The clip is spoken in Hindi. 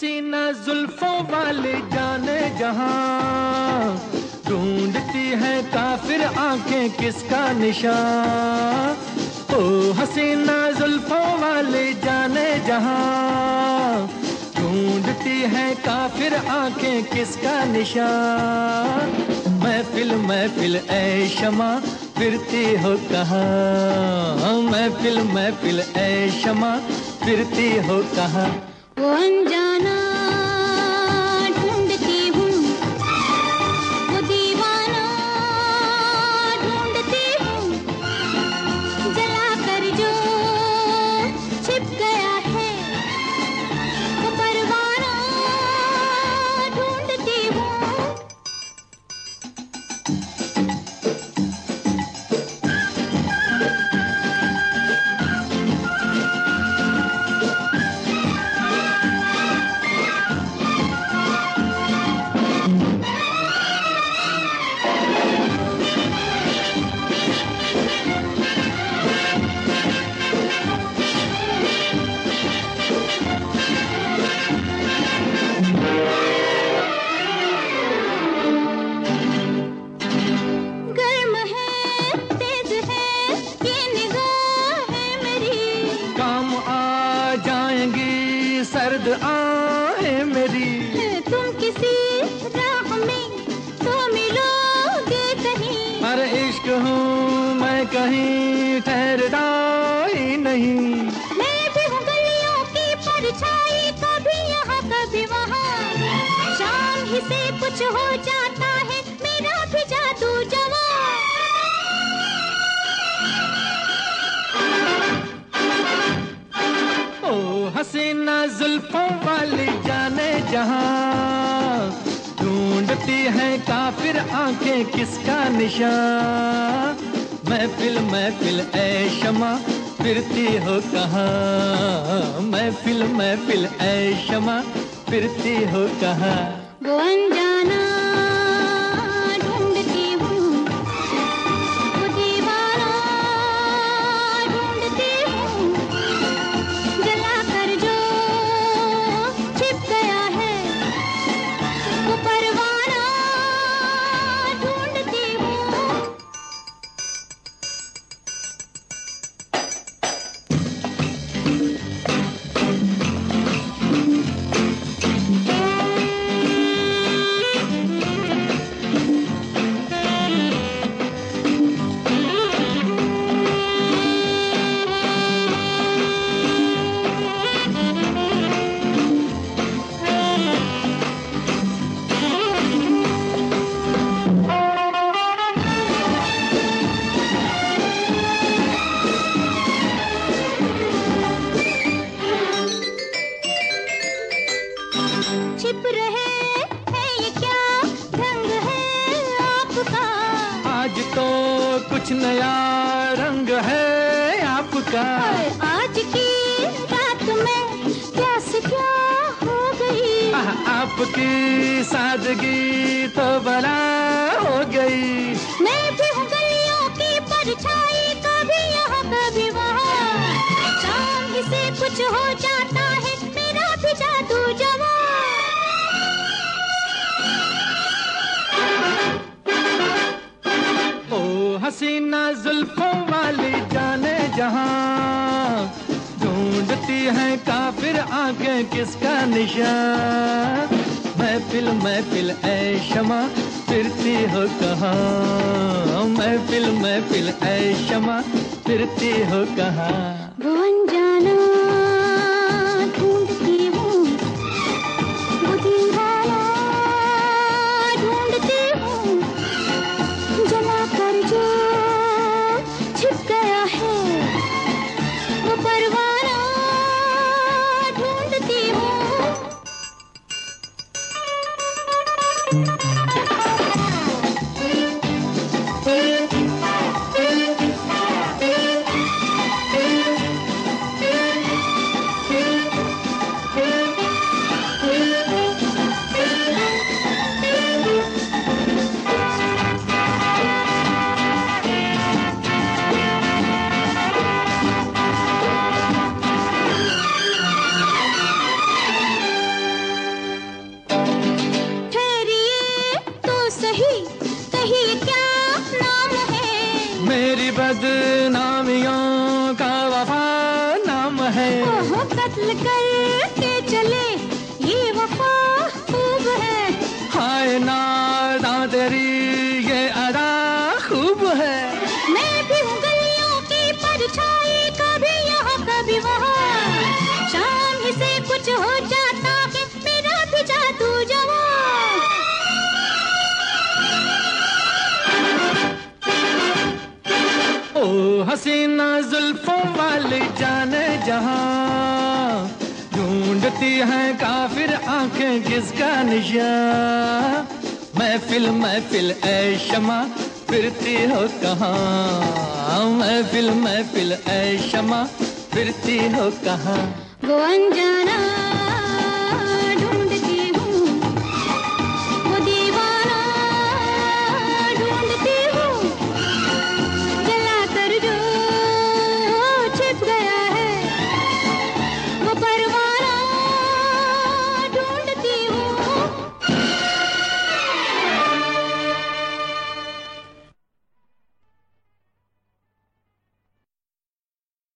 हसीना जुल्फों वाले जाने जहाँ। ढूंढती है काफिर आँखें किसका निशान? ओ हसीना जुल्फों वाले जाने जहाँ। ढूंढती है काफिर आँखें किसका निशान? महफिल महफिल, ऐ शमा, फिरती हो कहा? महफिल महफिल, ऐ शमा, फिरती हो कहा? वो अनजाना सर्द आए मेरी। तुम किसी राह में तो मिलोगे कहीं। अरे इश्क हूँ मैं कहीं ठहर ही नहीं। मैं भी हूँ गलियों की परछाई कभी यहाँ कभी वहाँ। शाम ही से कुछ हो जाए जुल्फों वाली जाने जहाँ ढूंढती है काफिर आँखें किसका निशान? महफिल महफिल, ऐ शमा, फिरती हो कहाँ? महफिल महफिल, ऐ शमा, फिरती हो कहाँ? चुप रहे है ये क्या ढंग है आपका? आज तो कुछ नया रंग है आपका। आज की रात में प्यास क्या हो गई? आपकी सादगी तो बड़ा हो गई। मैं भी हूँ गलियों की परछाई जुल्फों वाली जाने जहाँ ढूंढती हैं काफिर आँखें किसका निशान? महफिल महफिल, ऐ शमा, फिरती हो कहाँ? महफिल महफिल, ऐ शमा, फिरती हो कहाँ? बदनामियों का वफा नाम है। कत्ल कर जुल्फों वाली जाने जहाँ। ढूंढती है काफिर आँखें किसका निशा महफिल महफिल, ऐ शमा, फिरती हो कहाँ? महफिल महफिल, ऐ शमा, फिरती हो कहाँ? वो अनजाना